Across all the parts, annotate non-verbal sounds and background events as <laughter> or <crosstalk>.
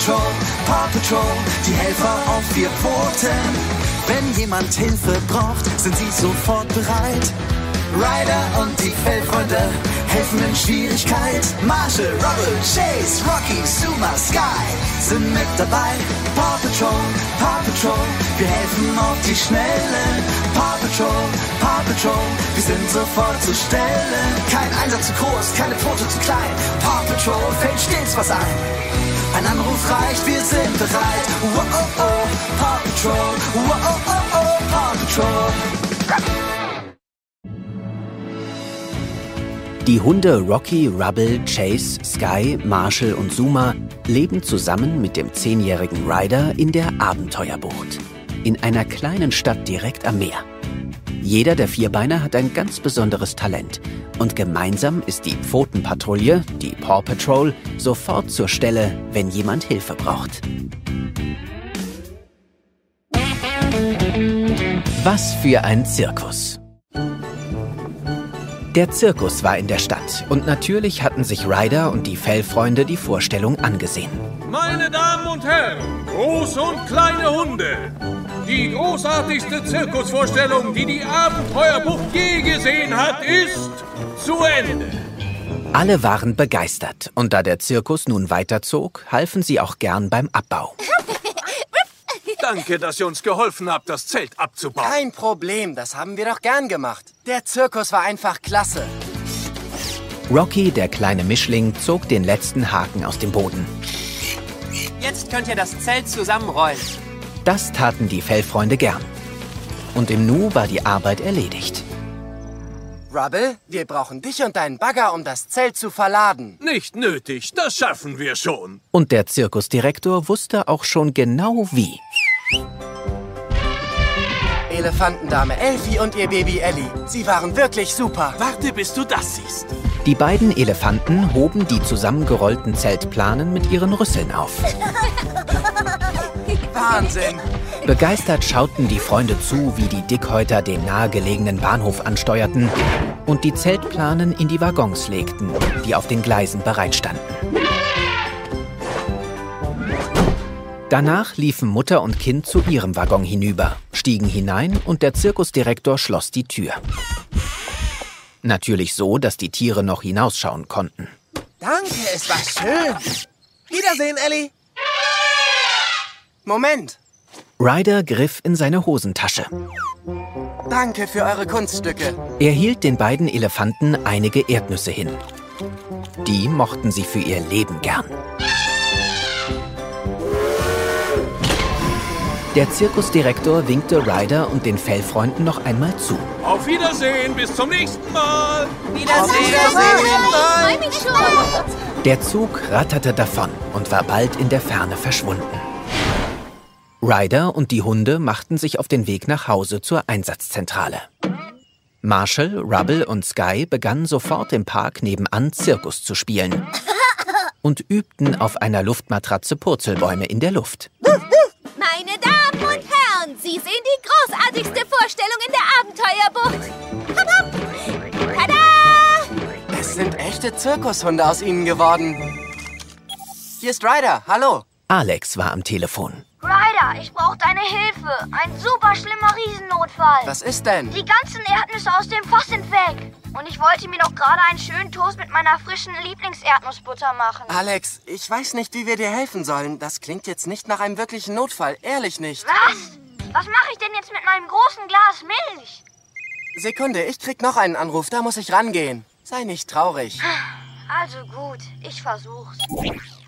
Patrol, Paw Patrol, die Helfer auf vier Pfoten. Wenn jemand Hilfe braucht, sind sie sofort bereit. Ryder und die Fellfreunde helfen in Schwierigkeit. Marshall, Rubble, Chase, Rocky, Suma, Sky sind mit dabei. Paw Patrol, Paw Patrol, wir helfen auf die Schnelle. Paw Patrol, Paw Patrol, wir sind sofort zur Stelle. Kein Einsatz zu groß, keine Pfote zu klein. Paw Patrol fällt stets was ein. Ein Anruf reicht, wir sind bereit. Wow, oh, oh, Paw Patrol, wow, oh, oh, oh, Paw Patrol. Die Hunde Rocky, Rubble, Chase, Sky, Marshall und Zuma leben zusammen mit dem zehnjährigen Ryder in der Abenteuerbucht. In einer kleinen Stadt direkt am Meer. Jeder der Vierbeiner hat ein ganz besonderes Talent. Und gemeinsam ist die Pfotenpatrouille, die Paw Patrol, sofort zur Stelle, wenn jemand Hilfe braucht. Was für ein Zirkus. Der Zirkus war in der Stadt und natürlich hatten sich Ryder und die Fellfreunde die Vorstellung angesehen. Meine Damen und Herren, große und kleine Hunde, die großartigste Zirkusvorstellung, die die Abenteuerbucht je gesehen hat, ist zu Ende. Alle waren begeistert und da der Zirkus nun weiterzog, halfen sie auch gern beim Abbau. <laughs> Danke, dass ihr uns geholfen habt, das Zelt abzubauen. Kein Problem, das haben wir doch gern gemacht. Der Zirkus war einfach klasse. Rocky, der kleine Mischling, zog den letzten Haken aus dem Boden. Jetzt könnt ihr das Zelt zusammenrollen. Das taten die Fellfreunde gern. Und im Nu war die Arbeit erledigt. Rubble, wir brauchen dich und deinen Bagger, um das Zelt zu verladen. Nicht nötig, das schaffen wir schon. Und der Zirkusdirektor wusste auch schon genau wie. Elefantendame Elfie und ihr Baby Ellie. Sie waren wirklich super. Warte, bis du das siehst. Die beiden Elefanten hoben die zusammengerollten Zeltplanen mit ihren Rüsseln auf. <laughs> Wahnsinn. Begeistert schauten die Freunde zu, wie die Dickhäuter den nahegelegenen Bahnhof ansteuerten und die Zeltplanen in die Waggons legten, die auf den Gleisen bereitstanden. Danach liefen Mutter und Kind zu ihrem Waggon hinüber, stiegen hinein und der Zirkusdirektor schloss die Tür. Natürlich so, dass die Tiere noch hinausschauen konnten. Danke, es war schön. Wiedersehen, Ellie. Moment. Ryder griff in seine Hosentasche. Danke für eure Kunststücke. Er hielt den beiden Elefanten einige Erdnüsse hin. Die mochten sie für ihr Leben gern. Der Zirkusdirektor winkte Ryder und den Fellfreunden noch einmal zu. Auf Wiedersehen, bis zum nächsten Mal. Freu mich schon. Der Zug ratterte davon und war bald in der Ferne verschwunden. Ryder und die Hunde machten sich auf den Weg nach Hause zur Einsatzzentrale. Marshall, Rubble und Sky begannen sofort im Park nebenan Zirkus zu spielen und übten auf einer Luftmatratze Purzelbäume in der Luft. Sie sehen die großartigste Vorstellung in der Abenteuerbucht. Hopp, hopp. Tada! Es sind echte Zirkushunde aus ihnen geworden. Hier ist Ryder. Hallo. Alex war am Telefon. Ryder, ich brauche deine Hilfe. Ein super schlimmer Riesennotfall. Was ist denn? Die ganzen Erdnüsse aus dem Fass sind weg. Und ich wollte mir doch gerade einen schönen Toast mit meiner frischen Lieblingserdnussbutter machen. Alex, ich weiß nicht, wie wir dir helfen sollen. Das klingt jetzt nicht nach einem wirklichen Notfall. Ehrlich nicht. Was? Was mache ich denn jetzt mit meinem großen Glas Milch? Sekunde, ich krieg noch einen Anruf. Da muss ich rangehen. Sei nicht traurig. Also gut, ich versuch's.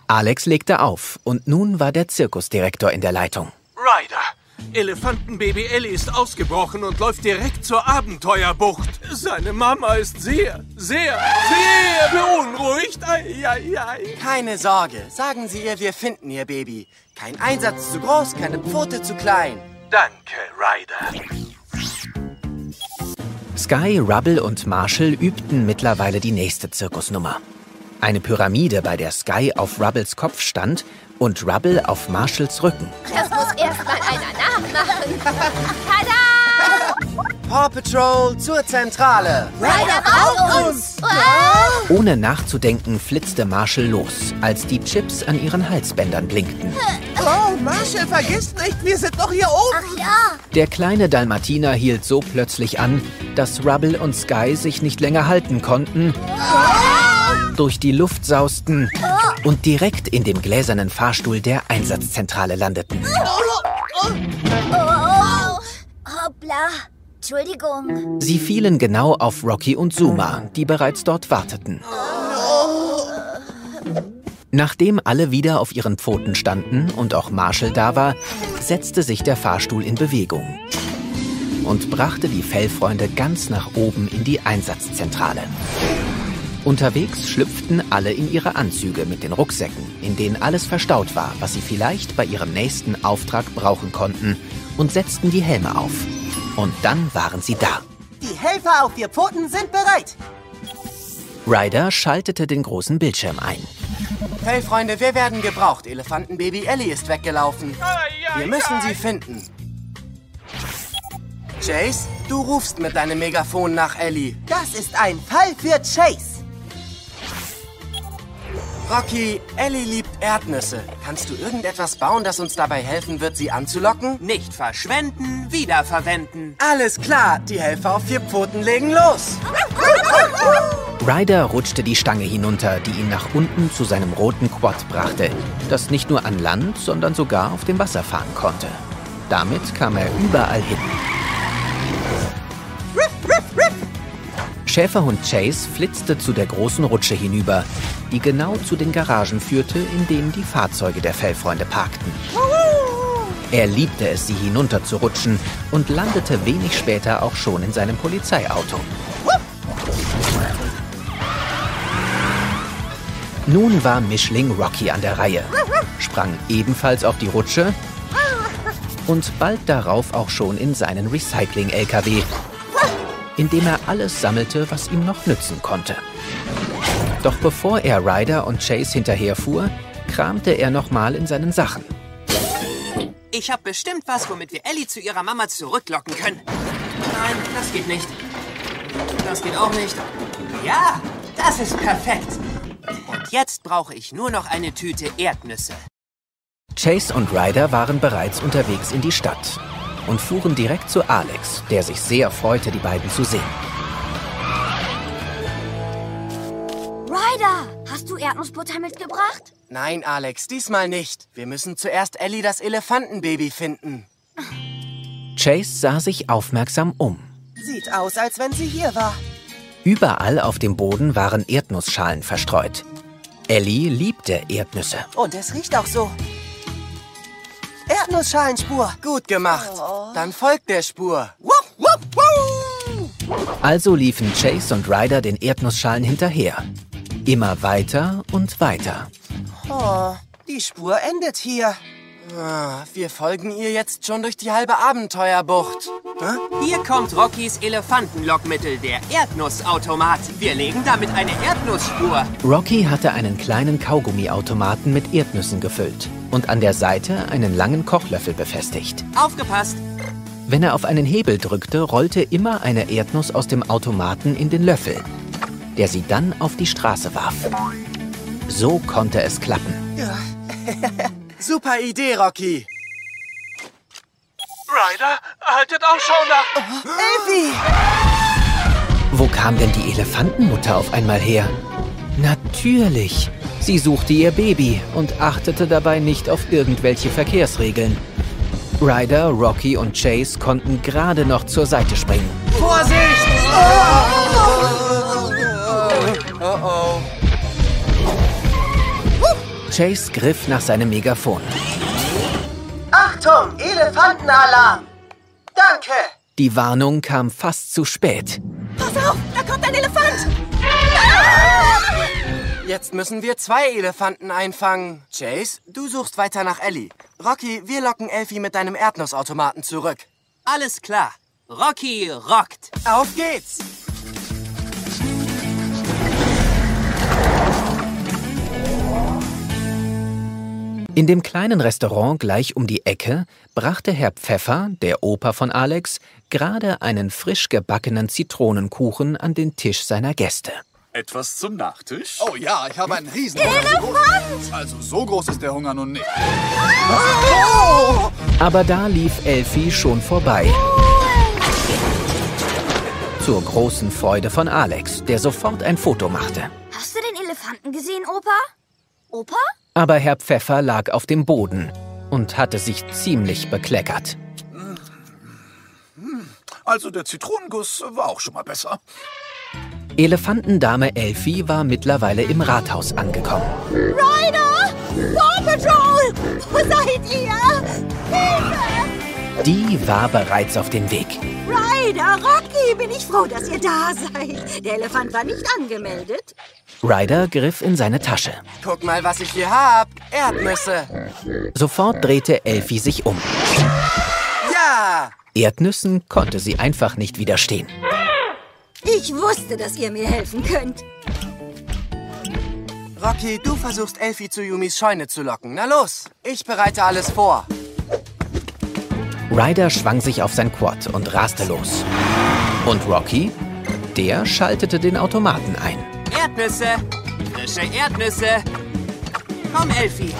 Alex legte auf und nun war der Zirkusdirektor in der Leitung. Ryder, Elefantenbaby Ellie ist ausgebrochen und läuft direkt zur Abenteuerbucht. Seine Mama ist sehr, sehr, sehr beunruhigt. Ei, ei, ei. Keine Sorge. Sagen Sie ihr, wir finden Ihr Baby. Kein Einsatz zu groß, keine Pfote zu klein. Danke, Ryder. Sky, Rubble und Marshall übten mittlerweile die nächste Zirkusnummer. Eine Pyramide, bei der Sky auf Rubbles Kopf stand und Rubble auf Marshalls Rücken. Das muss erst mal einer nachmachen. Tada! Paw Patrol zur Zentrale. Ryder, bau uns! Ohne nachzudenken flitzte Marshall los, als die Chips an ihren Halsbändern blinkten. Oh, Marshall, vergiss nicht, wir sind noch hier oben. Ach ja, Der kleine Dalmatiner hielt so plötzlich an, dass Rubble und Sky sich nicht länger halten konnten, durch die Luft sausten und direkt in dem gläsernen Fahrstuhl der Einsatzzentrale landeten. oh, hoppla. Entschuldigung. Sie fielen genau auf Rocky und Zuma, die bereits dort warteten. Nachdem alle wieder auf ihren Pfoten standen und auch Marshall da war, setzte sich der Fahrstuhl in Bewegung und brachte die Fellfreunde ganz nach oben in die Einsatzzentrale. Unterwegs schlüpften alle in ihre Anzüge mit den Rucksäcken, in denen alles verstaut war, was sie vielleicht bei ihrem nächsten Auftrag brauchen konnten, und setzten die Helme auf. Und dann waren sie da. Die Helfer auf vier Pfoten sind bereit. Ryder schaltete den großen Bildschirm ein. Hey Freunde, wir werden gebraucht. Elefantenbaby Ellie ist weggelaufen. Wir müssen sie finden. Chase, du rufst mit deinem Megafon nach Ellie. Das ist ein Fall für Chase. Rocky, Ellie liebt Erdnüsse. Kannst du irgendetwas bauen, das uns dabei helfen wird, sie anzulocken? Nicht verschwenden, wiederverwenden. Alles klar, die Helfer auf vier Pfoten legen los. Ryder rutschte die Stange hinunter, die ihn nach unten zu seinem roten Quad brachte, das nicht nur an Land, sondern sogar auf dem Wasser fahren konnte. Damit kam er überall hin. Schäferhund Chase flitzte zu der großen Rutsche hinüber, die genau zu den Garagen führte, in denen die Fahrzeuge der Fellfreunde parkten. Er liebte es, sie hinunter zu rutschen und landete wenig später auch schon in seinem Polizeiauto. Nun war Mischling Rocky an der Reihe, sprang ebenfalls auf die Rutsche und bald darauf auch schon in seinen Recycling-LKW, in dem er alles sammelte, was ihm noch nützen konnte. Doch bevor er Ryder und Chase hinterherfuhr, kramte er nochmal in seinen Sachen. Ich habe bestimmt was, womit wir Ellie zu ihrer Mama zurücklocken können. Nein, das geht nicht. Das geht auch nicht. Ja, das ist perfekt. Und jetzt brauche ich nur noch eine Tüte Erdnüsse. Chase und Ryder waren bereits unterwegs in die Stadt und fuhren direkt zu Alex, der sich sehr freute, die beiden zu sehen. Ryder, hast du Erdnussbutter mitgebracht? Nein, Alex, diesmal nicht. Wir müssen zuerst Ellie das Elefantenbaby finden. Chase sah sich aufmerksam um. Sieht aus, als wenn sie hier war. Überall auf dem Boden waren Erdnussschalen verstreut. Ellie liebte Erdnüsse. Und es riecht auch so. Erdnussschalenspur. Gut gemacht. Dann folgt der Spur. Wupp, wupp, wupp. Also liefen Chase und Ryder den Erdnussschalen hinterher. Immer weiter und weiter. Oh, die Spur endet hier. Ah, Wir folgen ihr jetzt schon durch die halbe Abenteuerbucht. Hier kommt Rockys Elefantenlockmittel, der Erdnussautomat. Wir legen damit eine Erdnussspur. Rocky hatte einen kleinen Kaugummiautomaten mit Erdnüssen gefüllt und an der Seite einen langen Kochlöffel befestigt. Aufgepasst! Wenn er auf einen Hebel drückte, rollte immer eine Erdnuss aus dem Automaten in den Löffel, der sie dann auf die Straße warf. So konnte es klappen. <laughs> Super Idee, Rocky. Ryder, haltet Ausschau nach... Elfi! Wo kam denn die Elefantenmutter auf einmal her? Natürlich. Sie suchte ihr Baby und achtete dabei nicht auf irgendwelche Verkehrsregeln. Ryder, Rocky und Chase konnten gerade noch zur Seite springen. Vorsicht! Oh oh. Chase griff nach seinem Megafon. Achtung, Elefantenalarm! Danke! Die Warnung kam fast zu spät. Pass auf, da kommt ein Elefant! Jetzt müssen wir zwei Elefanten einfangen. Chase, du suchst weiter nach Ellie. Rocky, wir locken Elfie mit deinem Erdnussautomaten zurück. Alles klar. Rocky rockt. Auf geht's! In dem kleinen Restaurant gleich um die Ecke brachte Herr Pfeffer, der Opa von Alex, gerade einen frisch gebackenen Zitronenkuchen an den Tisch seiner Gäste. Etwas zum Nachtisch? Oh ja, ich habe einen riesen Elefant! Also so groß ist der Hunger nun nicht. Aber da lief Elfi schon vorbei. Zur großen Freude von Alex, der sofort ein Foto machte. Hast du den Elefanten gesehen, Opa? Opa? Aber Herr Pfeffer lag auf dem Boden und hatte sich ziemlich bekleckert. Also der Zitronenguss war auch schon mal besser. Elefantendame Elfi war mittlerweile im Rathaus angekommen. Ryder! Paw Patrol! Wo seid ihr? Hilfe! Die war bereits auf dem Weg. Ryder, Rocky, bin ich froh, dass ihr da seid. Der Elefant war nicht angemeldet. Ryder griff in seine Tasche. Guck mal, was ich hier hab. Erdnüsse. Sofort drehte Elfi sich um. Ja! Erdnüssen konnte sie einfach nicht widerstehen. Ich wusste, dass ihr mir helfen könnt. Rocky, du versuchst Elfi zu Yumis Scheune zu locken. Na los, ich bereite alles vor. Ryder schwang sich auf sein Quad und raste los. Und Rocky? Der schaltete den Automaten ein. Erdnüsse! Frische Erdnüsse! Komm, Elfi!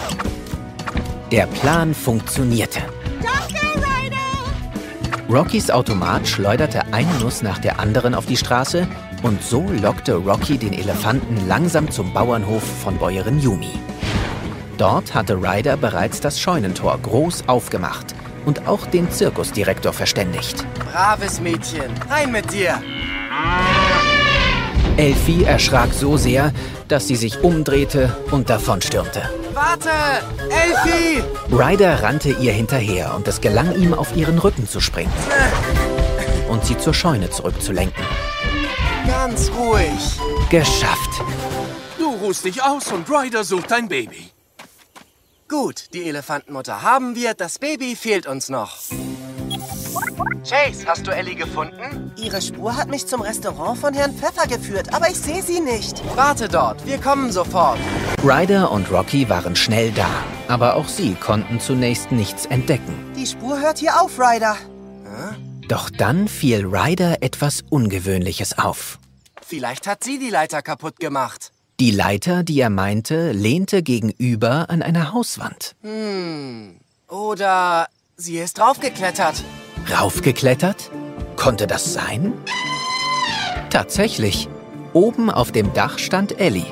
Der Plan funktionierte. Danke! Rockys Automat schleuderte eine Nuss nach der anderen auf die Straße und so lockte Rocky den Elefanten langsam zum Bauernhof von Bäuerin Yumi. Dort hatte Ryder bereits das Scheunentor groß aufgemacht und auch den Zirkusdirektor verständigt. Braves Mädchen. Rein mit dir. Elfi erschrak so sehr, dass sie sich umdrehte und davonstürmte. Warte! Elfi! Ryder rannte ihr hinterher und es gelang ihm, auf ihren Rücken zu springen und sie zur Scheune zurückzulenken. Ganz ruhig. Geschafft. Du ruhst dich aus und Ryder sucht dein Baby. Gut, die Elefantenmutter haben wir, das Baby fehlt uns noch. Chase, hast du Ellie gefunden? Ihre Spur hat mich zum Restaurant von Herrn Pfeffer geführt, aber ich sehe sie nicht. Warte dort, wir kommen sofort. Ryder und Rocky waren schnell da, aber auch sie konnten zunächst nichts entdecken. Die Spur hört hier auf, Ryder. Doch dann fiel Ryder etwas Ungewöhnliches auf. Vielleicht hat sie die Leiter kaputt gemacht. Die Leiter, die er meinte, lehnte gegenüber an einer Hauswand. Hm. Oder sie ist draufgeklettert. Raufgeklettert? Konnte das sein? Tatsächlich. Oben auf dem Dach stand Ellie.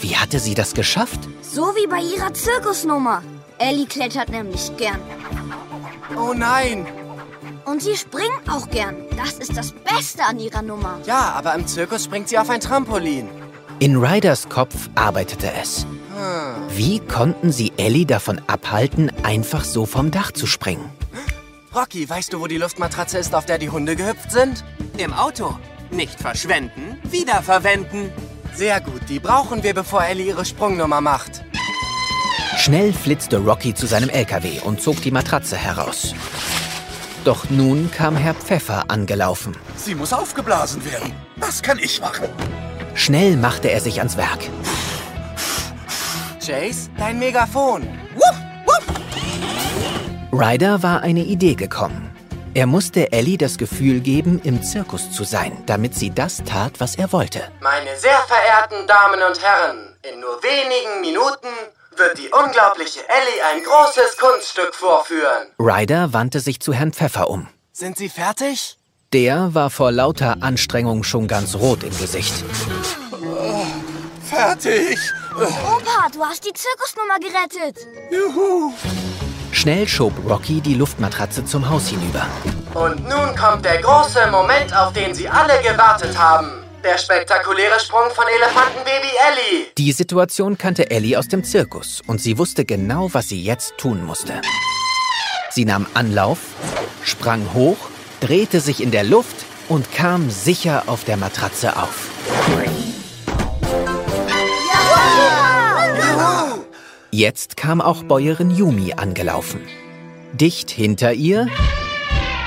Wie hatte sie das geschafft? So wie bei ihrer Zirkusnummer. Ellie klettert nämlich gern. Oh nein. Und sie springt auch gern. Das ist das Beste an ihrer Nummer. Ja, aber im Zirkus springt sie auf ein Trampolin. In Ryders Kopf arbeitete es. Wie konnten sie Ellie davon abhalten, einfach so vom Dach zu springen? Rocky, weißt du, wo die Luftmatratze ist, auf der die Hunde gehüpft sind? Im Auto. Nicht verschwenden, wiederverwenden. Sehr gut, die brauchen wir, bevor Ellie ihre Sprungnummer macht. Schnell flitzte Rocky zu seinem LKW und zog die Matratze heraus. Doch nun kam Herr Pfeffer angelaufen. Sie muss aufgeblasen werden. Was kann ich machen? Schnell machte er sich ans Werk. Chase, dein Megafon. Ryder war eine Idee gekommen. Er musste Ellie das Gefühl geben, im Zirkus zu sein, damit sie das tat, was er wollte. Meine sehr verehrten Damen und Herren, in nur wenigen Minuten wird die unglaubliche Ellie ein großes Kunststück vorführen. Ryder wandte sich zu Herrn Pfeffer um. Sind Sie fertig? Der war vor lauter Anstrengung schon ganz rot im Gesicht. Fertig. Opa, du hast die Zirkusnummer gerettet. Juhu. Schnell schob Rocky die Luftmatratze zum Haus hinüber. Und nun kommt der große Moment, auf den Sie alle gewartet haben. Der spektakuläre Sprung von Elefantenbaby Ellie. Die Situation kannte Ellie aus dem Zirkus und sie wusste genau, was sie jetzt tun musste. Sie nahm Anlauf, sprang hoch, drehte sich in der Luft und kam sicher auf der Matratze auf. Jetzt kam auch Bäuerin Yumi angelaufen. Dicht hinter ihr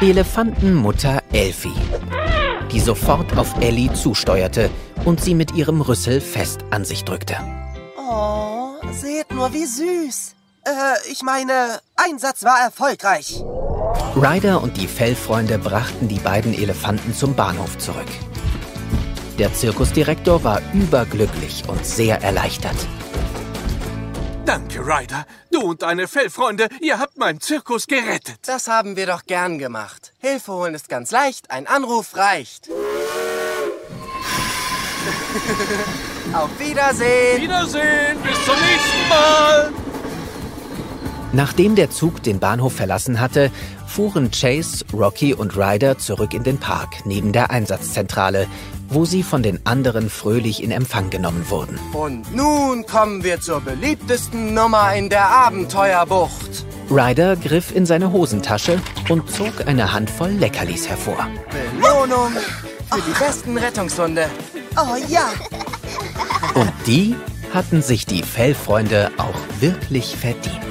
Elefantenmutter Elfi, die sofort auf Ellie zusteuerte und sie mit ihrem Rüssel fest an sich drückte. Oh, seht nur, wie süß. Äh, ich meine, Einsatz war erfolgreich. Ryder und die Fellfreunde brachten die beiden Elefanten zum Bahnhof zurück. Der Zirkusdirektor war überglücklich und sehr erleichtert. Danke, Ryder. Du und deine Fellfreunde, ihr habt meinen Zirkus gerettet. Das haben wir doch gern gemacht. Hilfe holen ist ganz leicht, ein Anruf reicht. <laughs> Auf Wiedersehen. Wiedersehen, bis zum nächsten Mal. Nachdem der Zug den Bahnhof verlassen hatte, fuhren Chase, Rocky und Ryder zurück in den Park neben der Einsatzzentrale, wo sie von den anderen fröhlich in Empfang genommen wurden. Und nun kommen wir zur beliebtesten Nummer in der Abenteuerbucht. Ryder griff in seine Hosentasche und zog eine Handvoll Leckerlis hervor. Belohnung für die besten Rettungshunde. Oh ja. Und die hatten sich die Fellfreunde auch wirklich verdient.